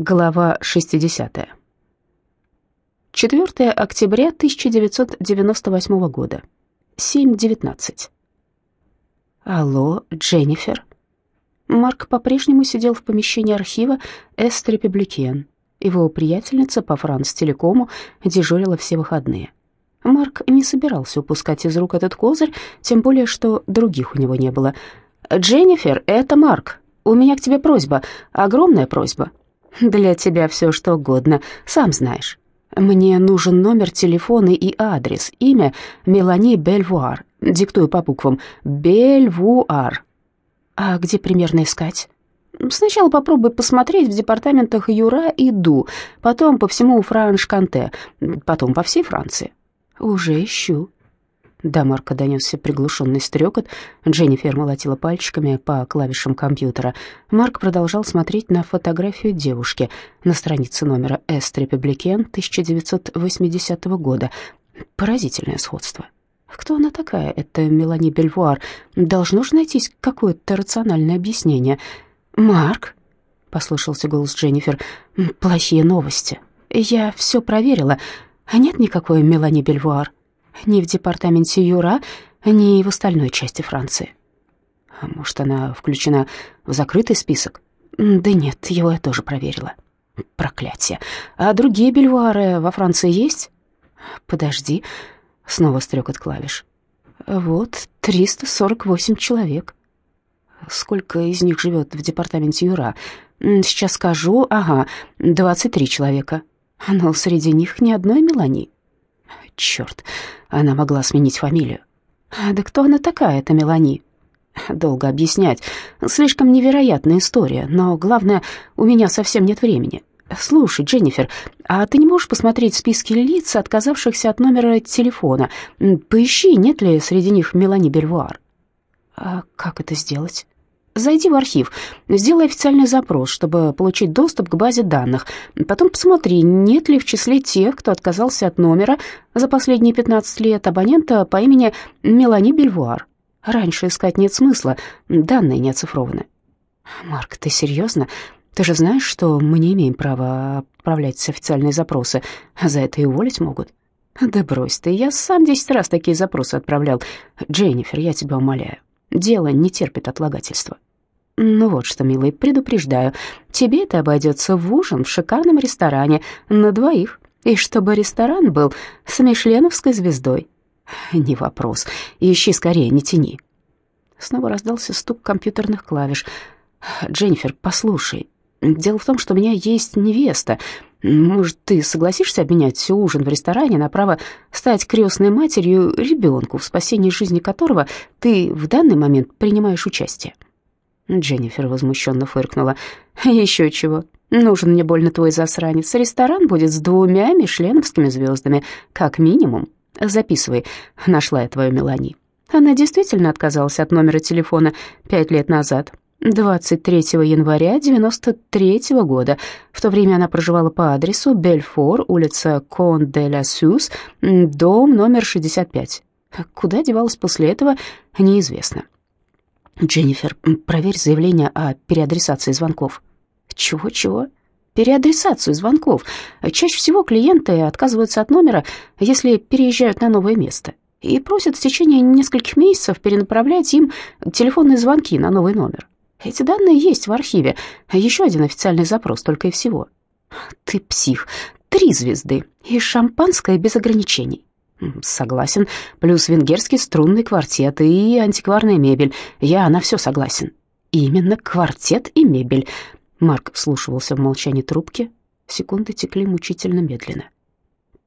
Глава 60. 4 октября 1998 года. 7.19. Алло, Дженнифер. Марк по-прежнему сидел в помещении архива «Эст Републикен». Его приятельница по Франс-телекому дежурила все выходные. Марк не собирался упускать из рук этот козырь, тем более, что других у него не было. «Дженнифер, это Марк. У меня к тебе просьба, огромная просьба. Для тебя все что угодно, сам знаешь. Мне нужен номер телефона и адрес, имя Мелани Бельвуар. Диктую по буквам. Бельвуар. А где примерно искать? Сначала попробуй посмотреть в департаментах Юра и Ду, потом по всему Франш-Канте, потом по всей Франции. Уже ищу. До Марка донесся приглушенный стрекот. Дженнифер молотила пальчиками по клавишам компьютера. Марк продолжал смотреть на фотографию девушки на странице номера «Эст Републикен» 1980 года. Поразительное сходство. Кто она такая, Это Мелани Бельвуар? Должно же найтись какое-то рациональное объяснение. «Марк?» — послышался голос Дженнифер. «Плохие новости. Я все проверила. Нет никакой Мелани Бельвуар» ни в департаменте Юра, ни в остальной части Франции. А может, она включена в закрытый список? Да нет, его я тоже проверила. Проклятие. А другие бельвуары во Франции есть? Подожди. Снова стрекот клавиш. Вот, 348 человек. Сколько из них живет в департаменте Юра? Сейчас скажу. Ага, 23 человека. Но среди них ни одной Мелани. Черт, она могла сменить фамилию. Да кто она такая, эта Мелани? Долго объяснять. Слишком невероятная история, но главное, у меня совсем нет времени. Слушай, Дженнифер, а ты не можешь посмотреть списки лиц, отказавшихся от номера телефона? Поищи, нет ли среди них Мелани Бельвуар. А как это сделать? Зайди в архив, сделай официальный запрос, чтобы получить доступ к базе данных. Потом посмотри, нет ли в числе тех, кто отказался от номера за последние 15 лет абонента по имени Мелани Бельвуар. Раньше искать нет смысла, данные не оцифрованы. Марк, ты серьезно? Ты же знаешь, что мы не имеем права отправлять официальные запросы, а за это и уволить могут. Да брось ты, я сам десять раз такие запросы отправлял. Дженнифер, я тебя умоляю. Дело не терпит отлагательства. Ну вот что, милый, предупреждаю, тебе это обойдется в ужин в шикарном ресторане на двоих, и чтобы ресторан был с мишленовской звездой. Не вопрос, ищи скорее, не тяни. Снова раздался стук компьютерных клавиш. «Дженнифер, послушай, дело в том, что у меня есть невеста. Может, ты согласишься обменять ужин в ресторане на право стать крестной матерью ребенку, в спасении жизни которого ты в данный момент принимаешь участие?» Дженнифер возмущенно фыркнула. «Еще чего. Нужен мне больно твой засранец. Ресторан будет с двумя мишленовскими звездами, как минимум. Записывай. Нашла я твою Мелани. Она действительно отказалась от номера телефона пять лет назад, 23 января 93 -го года. В то время она проживала по адресу Бельфор, улица Кон-де-ля-Сюз, дом номер 65. Куда девалась после этого, неизвестно. Дженнифер, проверь заявление о переадресации звонков. Чего-чего? Переадресацию звонков. Чаще всего клиенты отказываются от номера, если переезжают на новое место, и просят в течение нескольких месяцев перенаправлять им телефонные звонки на новый номер. Эти данные есть в архиве. Еще один официальный запрос, только и всего. Ты псих. Три звезды. И шампанское без ограничений. Согласен. Плюс венгерский струнный квартет и антикварная мебель. Я на все согласен. Именно квартет и мебель. Марк вслушивался в молчании трубки. Секунды текли мучительно медленно.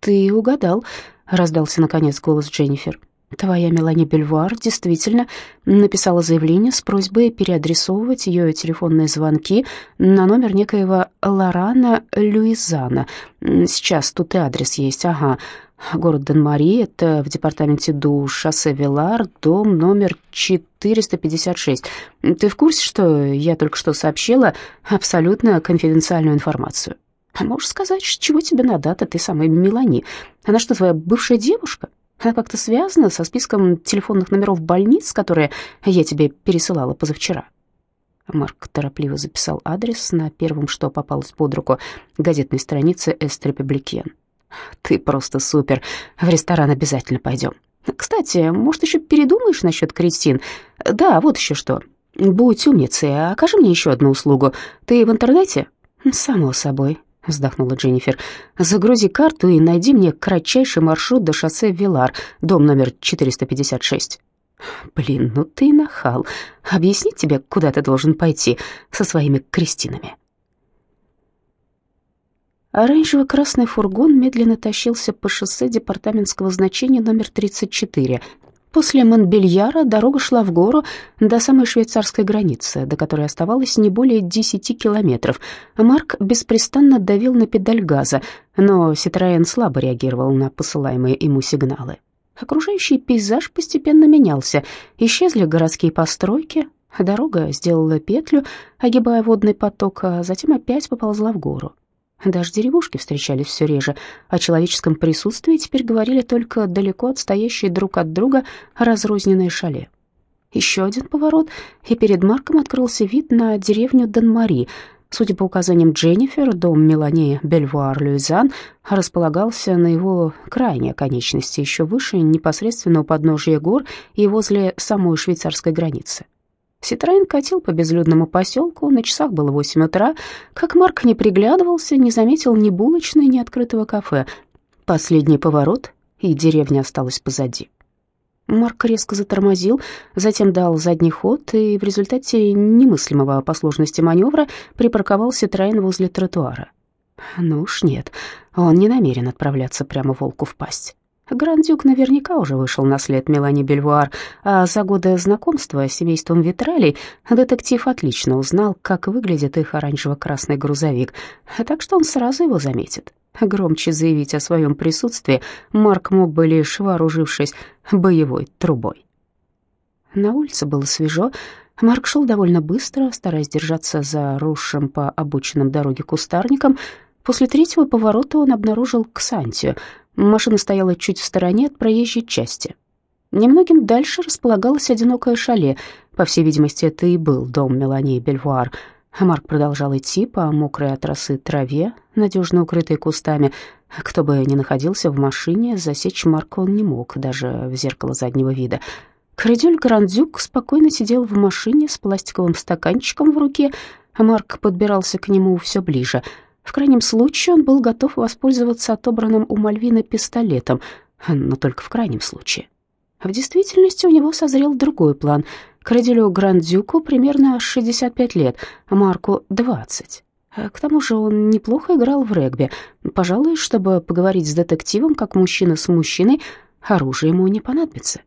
«Ты угадал», — раздался наконец голос Дженнифер. Твоя Мелани Бельвуар действительно написала заявление с просьбой переадресовывать ее телефонные звонки на номер некоего Лорана Люизана. Сейчас тут и адрес есть, ага. Город Ден-Мари, это в департаменте Ду, шоссе Вилар, дом номер 456. Ты в курсе, что я только что сообщила абсолютно конфиденциальную информацию? А можешь сказать, чего тебе надо от этой самой Мелани? Она что, твоя бывшая девушка? Она как-то связана со списком телефонных номеров больниц, которые я тебе пересылала позавчера. Марк торопливо записал адрес на первом, что попалось под руку, газетной странице «Эст Републикен». «Ты просто супер. В ресторан обязательно пойдем. Кстати, может, еще передумаешь насчет Кристин? Да, вот еще что. Будь умницей, окажи мне еще одну услугу. Ты в интернете?» «Само собой», — вздохнула Дженнифер. «Загрузи карту и найди мне кратчайший маршрут до шоссе Вилар, дом номер 456». «Блин, ну ты нахал. Объяснить тебе, куда ты должен пойти со своими Кристинами?» Оранжево-красный фургон медленно тащился по шоссе департаментского значения номер 34. После Монбельяра дорога шла в гору до самой швейцарской границы, до которой оставалось не более 10 километров. Марк беспрестанно давил на педаль газа, но Ситроен слабо реагировал на посылаемые ему сигналы. Окружающий пейзаж постепенно менялся. Исчезли городские постройки, дорога сделала петлю, огибая водный поток, а затем опять поползла в гору. Даже деревушки встречались все реже. О человеческом присутствии теперь говорили только далеко отстоящие друг от друга разрозненные шале. Еще один поворот, и перед Марком открылся вид на деревню Денмари. Судя по указаниям Дженнифер, дом Мелани Бельвуар-Люизан располагался на его крайней оконечности, еще выше, непосредственно у подножия гор и возле самой швейцарской границы. Ситроен катил по безлюдному поселку, на часах было восемь утра. Как Марк не приглядывался, не заметил ни булочной, ни открытого кафе. Последний поворот, и деревня осталась позади. Марк резко затормозил, затем дал задний ход и в результате немыслимого по сложности маневра припарковался Ситроен возле тротуара. Ну уж нет, он не намерен отправляться прямо волку в пасть. Грандюк наверняка уже вышел на след Мелани Бельвуар, а за годы знакомства с семейством Витралей детектив отлично узнал, как выглядит их оранжево-красный грузовик, так что он сразу его заметит. Громче заявить о своем присутствии Марк мог бы лишь вооружившись боевой трубой. На улице было свежо, Марк шел довольно быстро, стараясь держаться за росшим по обочинам дороги кустарником. После третьего поворота он обнаружил Ксантию — Машина стояла чуть в стороне от проезжей части. Немногим дальше располагалось одинокое шале. По всей видимости, это и был дом Мелании Бельвуар. Марк продолжал идти по мокрой от росы траве, надежно укрытой кустами. Кто бы ни находился в машине, засечь Марка он не мог, даже в зеркало заднего вида. Кредюль Грандюк спокойно сидел в машине с пластиковым стаканчиком в руке, Марк подбирался к нему все ближе — в крайнем случае он был готов воспользоваться отобранным у Мальвины пистолетом, но только в крайнем случае. В действительности у него созрел другой план. Краделю Грандюку примерно 65 лет, Марку 20. К тому же он неплохо играл в регби. Пожалуй, чтобы поговорить с детективом, как мужчина с мужчиной, оружие ему не понадобится.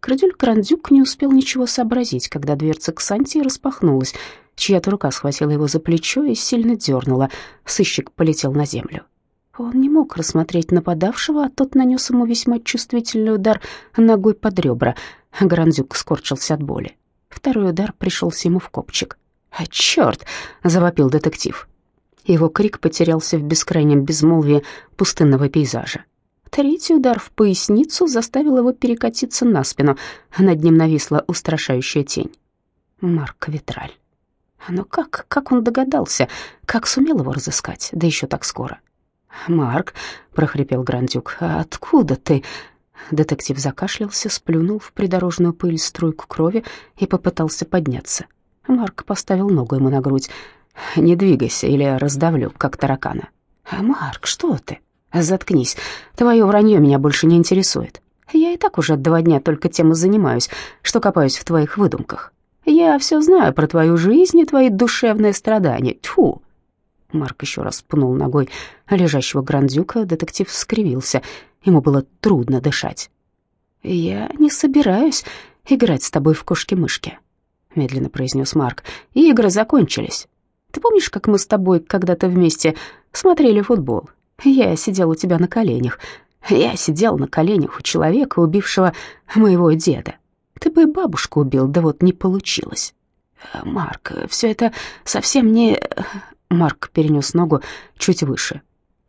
Крадюль Грандюк не успел ничего сообразить, когда дверца Ксанти распахнулась. Чья-то рука схватила его за плечо и сильно дернула. Сыщик полетел на землю. Он не мог рассмотреть нападавшего, а тот нанес ему весьма чувствительный удар ногой под ребра. Грандюк скорчился от боли. Второй удар пришелся ему в копчик. «А черт!» — завопил детектив. Его крик потерялся в бескрайнем безмолвии пустынного пейзажа. Третий удар в поясницу заставил его перекатиться на спину. Над ним нависла устрашающая тень. Марк Витраль. Но как, как он догадался, как сумел его разыскать, да еще так скоро? «Марк», — прохрипел Грандюк, — «откуда ты?» Детектив закашлялся, сплюнул в придорожную пыль струйку крови и попытался подняться. Марк поставил ногу ему на грудь. «Не двигайся, или раздавлю, как таракана». «Марк, что ты?» «Заткнись, твое вранье меня больше не интересует. Я и так уже два дня только тем и занимаюсь, что копаюсь в твоих выдумках. Я все знаю про твою жизнь и твои душевные страдания. Тьфу!» Марк еще раз пнул ногой лежащего Грандюка, детектив скривился. Ему было трудно дышать. «Я не собираюсь играть с тобой в кошки-мышки», — медленно произнес Марк. «Игры закончились. Ты помнишь, как мы с тобой когда-то вместе смотрели футбол? Я сидел у тебя на коленях. Я сидел на коленях у человека, убившего моего деда. Ты бы бабушку убил, да вот не получилось. Марк, все это совсем не... Марк перенес ногу чуть выше.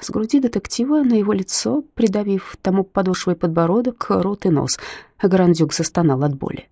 С груди детектива на его лицо, придавив тому подошвой подбородок, рот и нос. Грандюк застонал от боли.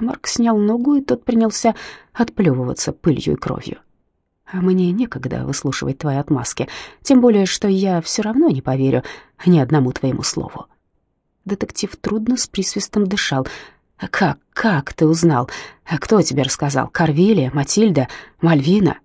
Марк снял ногу, и тот принялся отплевываться пылью и кровью. «Мне некогда выслушивать твои отмазки, тем более, что я все равно не поверю ни одному твоему слову». Детектив трудно с присвистом дышал. «Как, как ты узнал? Кто тебе рассказал? Карвилия, Матильда, Мальвина?»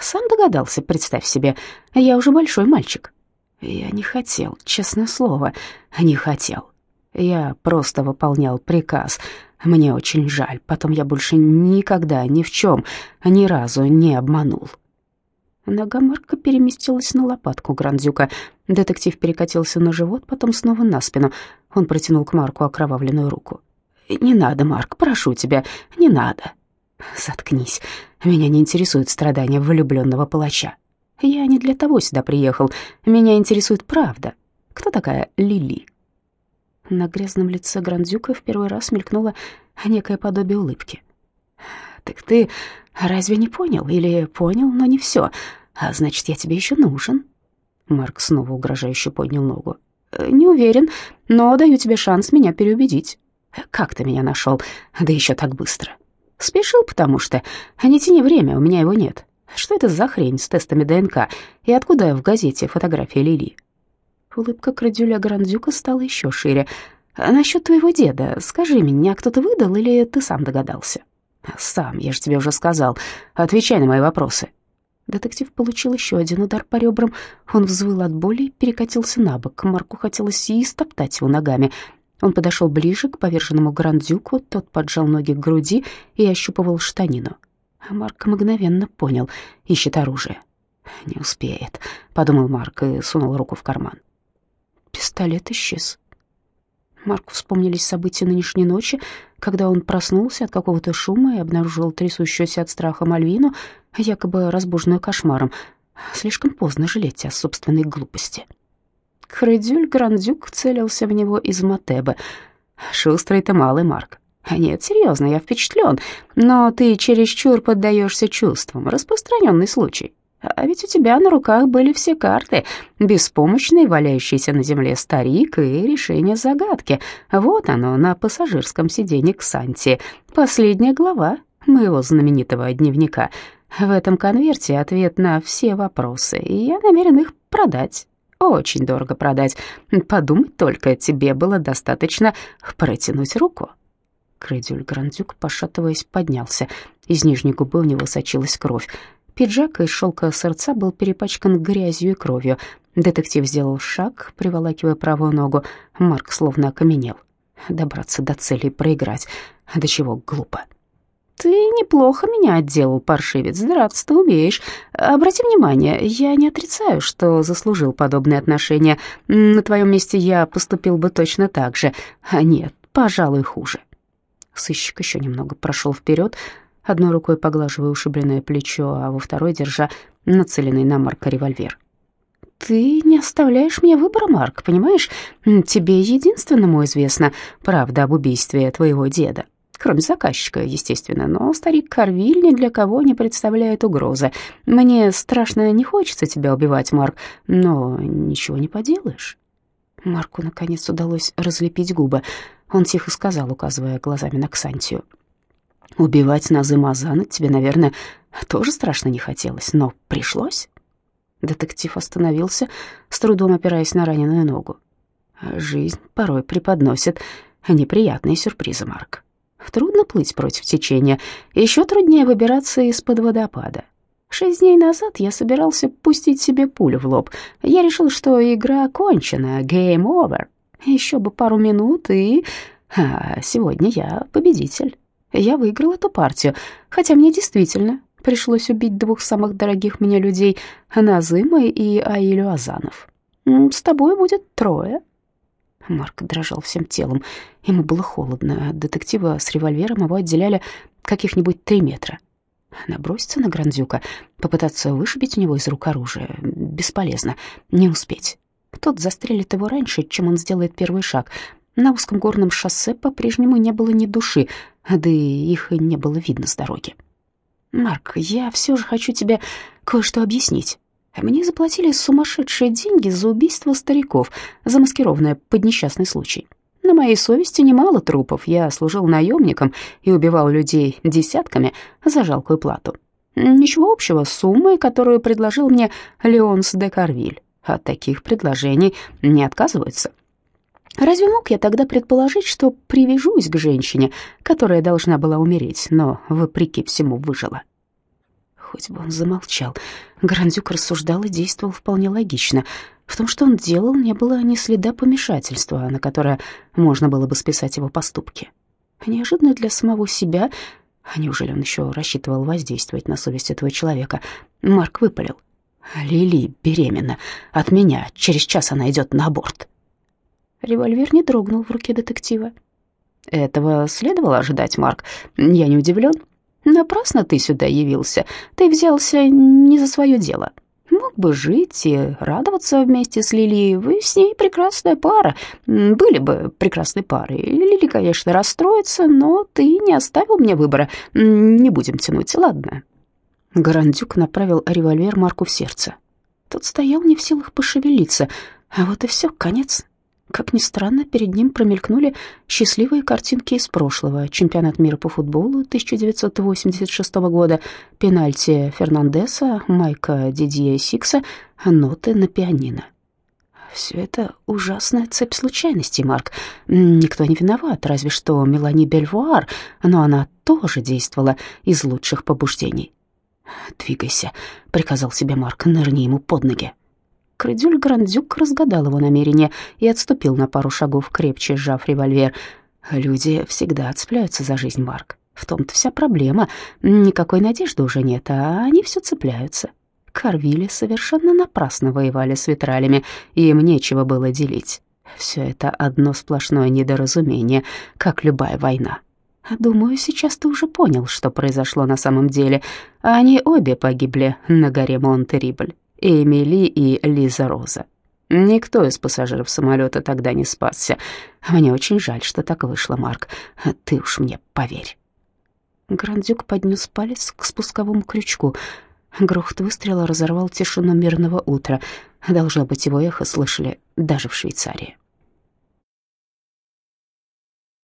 «Сам догадался, представь себе. Я уже большой мальчик». «Я не хотел, честное слово, не хотел. Я просто выполнял приказ. Мне очень жаль. Потом я больше никогда ни в чем, ни разу не обманул». Нога Марка переместилась на лопатку Грандюка. Детектив перекатился на живот, потом снова на спину. Он протянул к Марку окровавленную руку. «Не надо, Марк, прошу тебя, не надо». «Заткнись. Меня не интересуют страдания влюбленного палача. Я не для того сюда приехал. Меня интересует правда. Кто такая Лили?» На грязном лице Грандюка в первый раз мелькнуло некое подобие улыбки. «Так ты разве не понял? Или понял, но не все? А значит, я тебе еще нужен?» Марк снова угрожающе поднял ногу. «Э, «Не уверен, но даю тебе шанс меня переубедить. Как ты меня нашел? Да еще так быстро. Спешил, потому что... Не тяни время, у меня его нет. Что это за хрень с тестами ДНК? И откуда в газете фотография Лили?» Улыбка Крадюля Грандюка стала еще шире. «А «Насчет твоего деда, скажи, меня кто-то выдал или ты сам догадался?» «Сам, я же тебе уже сказал. Отвечай на мои вопросы». Детектив получил еще один удар по ребрам. Он взвыл от боли и перекатился на бок. Марку хотелось и стоптать его ногами. Он подошел ближе к поверженному Грандюку, тот поджал ноги к груди и ощупывал штанину. Марк мгновенно понял, ищет оружие. «Не успеет», — подумал Марк и сунул руку в карман. Пистолет исчез. Марку вспомнились события нынешней ночи, когда он проснулся от какого-то шума и обнаружил трясущуюся от страха Мальвину, якобы разбуженную кошмаром. Слишком поздно жалеть о собственной глупости. Хредюль Грандюк целился в него из Матебы. «Шустрый ты малый, Марк. Нет, серьезно, я впечатлен, но ты чересчур поддаешься чувствам. Распространенный случай. А ведь у тебя на руках были все карты, беспомощный, валяющийся на земле старик и решение загадки. Вот оно на пассажирском сиденье Ксанти. Последняя глава моего знаменитого дневника. В этом конверте ответ на все вопросы, и я намерен их продать. Очень дорого продать. Подумать только, тебе было достаточно протянуть руку. Крыдюль Грандюк, пошатываясь, поднялся. Из нижней губы у него сочилась кровь. Пиджак из шелка сердца был перепачкан грязью и кровью. Детектив сделал шаг, приволакивая правую ногу. Марк словно окаменел. Добраться до цели и проиграть. До чего глупо. «Ты неплохо меня отделал, паршивец, драться ты умеешь. Обрати внимание, я не отрицаю, что заслужил подобные отношения. На твоем месте я поступил бы точно так же. А нет, пожалуй, хуже». Сыщик еще немного прошел вперед, одной рукой поглаживая ушибленное плечо, а во второй держа нацеленный на Марка револьвер. «Ты не оставляешь мне выбора, Марк, понимаешь? Тебе единственному известна правда об убийстве твоего деда. Кроме заказчика, естественно, но старик Карвиль ни для кого не представляет угрозы. Мне страшно не хочется тебя убивать, Марк, но ничего не поделаешь». Марку, наконец, удалось разлепить губы. Он тихо сказал, указывая глазами на Ксантию. Убивать Назы Мазана тебе, наверное, тоже страшно не хотелось, но пришлось. Детектив остановился, с трудом опираясь на раненую ногу. Жизнь порой преподносит неприятные сюрпризы, Марк. Трудно плыть против течения, еще труднее выбираться из-под водопада. Шесть дней назад я собирался пустить себе пулю в лоб. Я решил, что игра окончена, game over. Еще бы пару минут, и... А сегодня я победитель. Я выиграл эту партию, хотя мне действительно пришлось убить двух самых дорогих мне людей, Назыма и Аилю Азанов. С тобой будет трое». Марк дрожал всем телом. Ему было холодно. От детектива с револьвером его отделяли каких-нибудь три метра. Наброситься на Грандюка, попытаться вышибить у него из рук оружие. Бесполезно, не успеть. Тот застрелит его раньше, чем он сделает первый шаг. На узком горном шоссе по-прежнему не было ни души, да и их не было видно с дороги. «Марк, я все же хочу тебе кое-что объяснить. Мне заплатили сумасшедшие деньги за убийство стариков, замаскированное под несчастный случай. На моей совести немало трупов. Я служил наемником и убивал людей десятками за жалкую плату. Ничего общего с суммой, которую предложил мне Леонс де Карвиль. От таких предложений не отказываются. Разве мог я тогда предположить, что привяжусь к женщине, которая должна была умереть, но, вопреки всему, выжила? Хоть бы он замолчал. Грандюк рассуждал и действовал вполне логично. В том, что он делал, не было ни следа помешательства, на которое можно было бы списать его поступки. Неожиданно для самого себя, а неужели он еще рассчитывал воздействовать на совесть этого человека, Марк выпалил. «Лили беременна. От меня. Через час она идет на аборт». Револьвер не дрогнул в руке детектива. «Этого следовало ожидать, Марк. Я не удивлен. Напрасно ты сюда явился. Ты взялся не за свое дело. Мог бы жить и радоваться вместе с Лили. Вы с ней прекрасная пара. Были бы прекрасной парой. Лили, конечно, расстроится, но ты не оставил мне выбора. Не будем тянуть, ладно?» Гарандюк направил револьвер Марку в сердце. Тот стоял не в силах пошевелиться. А вот и все, конец. Как ни странно, перед ним промелькнули счастливые картинки из прошлого. Чемпионат мира по футболу 1986 года, пенальти Фернандеса, майка Дидье Сикса, ноты на пианино. Все это ужасная цепь случайностей, Марк. Никто не виноват, разве что Мелани Бельвуар, но она тоже действовала из лучших побуждений. «Двигайся», — приказал себе Марк, — «нырни ему под ноги». Крыдюль Грандюк разгадал его намерение и отступил на пару шагов, крепче сжав револьвер. Люди всегда отцепляются за жизнь, Марк. В том-то вся проблема. Никакой надежды уже нет, а они все цепляются. Карвили совершенно напрасно воевали с витралями, и им нечего было делить. Все это одно сплошное недоразумение, как любая война. Думаю, сейчас ты уже понял, что произошло на самом деле. Они обе погибли на горе Монтерибль. Эмили и Лиза Роза. Никто из пассажиров самолета тогда не спасся. Мне очень жаль, что так вышло, Марк. Ты уж мне поверь. Грандюк поднес палец к спусковому крючку. Грохот выстрела разорвал тишину мирного утра. Должно быть, его эхо слышали даже в Швейцарии.